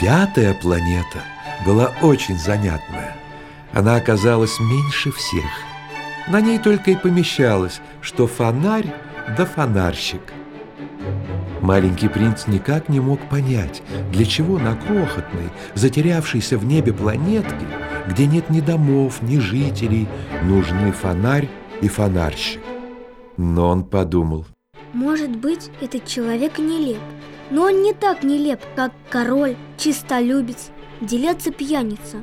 Пятая планета была очень занятная. Она оказалась меньше всех. На ней только и помещалось, что фонарь да фонарщик. Маленький принц никак не мог понять, для чего на крохотной, затерявшейся в небе планетке, где нет ни домов, ни жителей, нужны фонарь и фонарщик. Но он подумал. Может быть, этот человек нелеп, но он не так нелеп, как король, чистолюбец, делятся пьяница.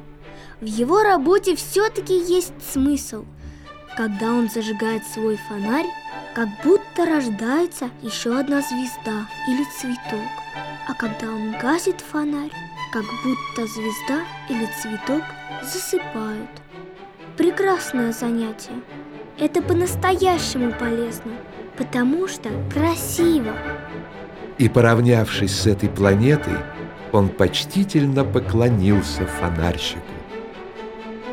В его работе все-таки есть смысл. Когда он зажигает свой фонарь, как будто рождается еще одна звезда или цветок. А когда он гасит фонарь, как будто звезда или цветок засыпают. Прекрасное занятие. Это по-настоящему полезно, потому что красиво. И поравнявшись с этой планетой, он почтительно поклонился фонарщику.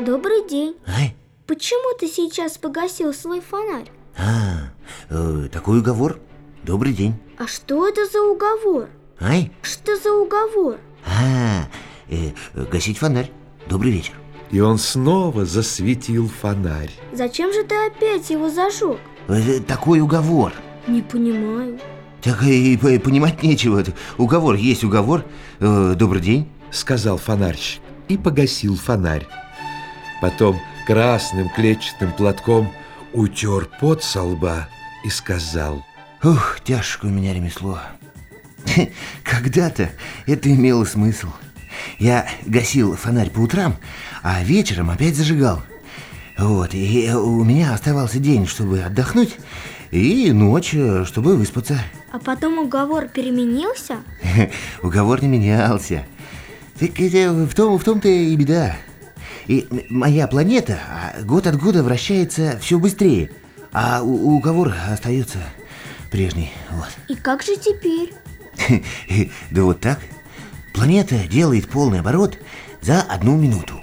Добрый день. Ай, Почему ты сейчас погасил свой фонарь? а, э, такой уговор. Добрый день. А что это за уговор? Ай, Что за уговор? а, э, гасить фонарь. Добрый вечер. И он снова засветил фонарь. Зачем же ты опять его зажег? Э, такой уговор. Не понимаю. Так и понимать нечего. Уговор есть уговор. Э, добрый день. сказал фонарщик и погасил фонарь. Потом красным клетчатым платком утер пот со лба и сказал Ух, тяжкое у меня ремесло. Когда-то это имело смысл. Я гасил фонарь по утрам, а вечером опять зажигал. Вот, и у меня оставался день, чтобы отдохнуть, и ночь, э, чтобы выспаться. А потом уговор переменился? Уговор не менялся. Так это в том, в том-то и беда. И моя планета а, год от года вращается все быстрее, а у- уговор остается прежний. Вот. И как же теперь? Да вот так. Планета делает полный оборот за одну минуту.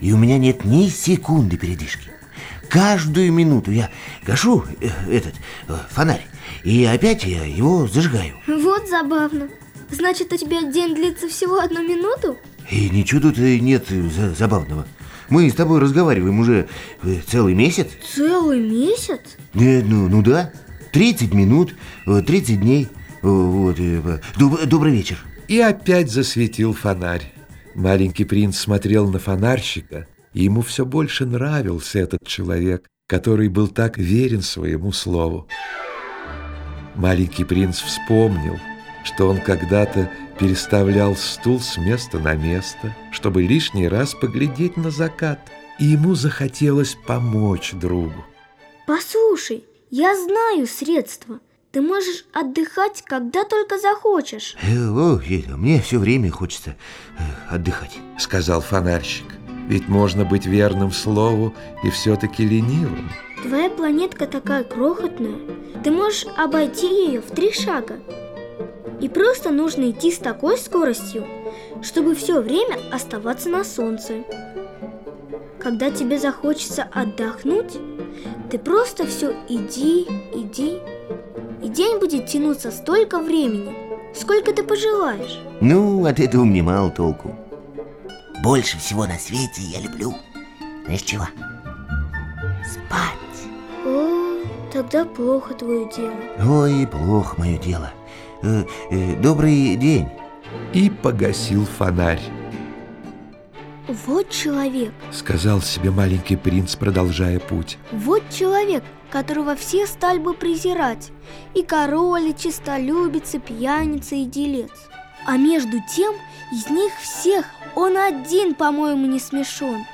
И у меня нет ни секунды передышки. Каждую минуту я гашу э, этот э, фонарь, и опять я его зажигаю. Вот забавно. Значит, у тебя день длится всего одну минуту? И ничего тут э, нет за- забавного. Мы с тобой разговариваем уже целый месяц. Целый месяц? Э, ну, ну да, 30 минут, э, 30 дней. Вот, доб- добрый вечер. и опять засветил фонарь. Маленький принц смотрел на фонарщика, и ему все больше нравился этот человек, который был так верен своему слову. Маленький принц вспомнил, что он когда-то переставлял стул с места на место, чтобы лишний раз поглядеть на закат, и ему захотелось помочь другу. Послушай, я знаю средства. Ты можешь отдыхать, когда только захочешь. Э, о, мне все время хочется э, отдыхать. Сказал фонарщик. Ведь можно быть верным слову и все-таки ленивым. Твоя планетка такая крохотная. Ты можешь обойти ее в три шага. И просто нужно идти с такой скоростью, чтобы все время оставаться на солнце. Когда тебе захочется отдохнуть, ты просто все иди, иди, и день будет тянуться столько времени, сколько ты пожелаешь. Ну, от этого мне мало толку. Больше всего на свете я люблю. Знаешь чего? Спать. О, тогда плохо твое дело. Ой, плохо мое дело. Э, э, добрый день. И погасил фонарь. Вот человек, Сказал себе маленький принц, продолжая путь. вот человек, которого все стали бы презирать. И король, и честолюбец, и пьяница, и делец. А между тем, из них всех он один, по-моему, не смешон.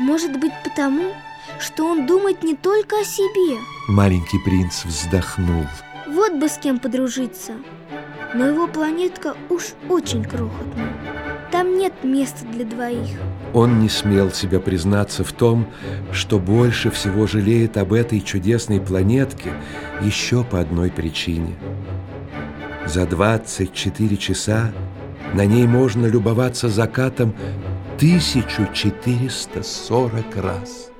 Может быть, потому, что он думает не только о себе. Маленький принц вздохнул. Вот бы с кем подружиться. Но его планетка уж очень крохотная. Там нет места для двоих. Он не смел себе признаться в том, что больше всего жалеет об этой чудесной планетке еще по одной причине. За 24 часа на ней можно любоваться закатом 1440 раз.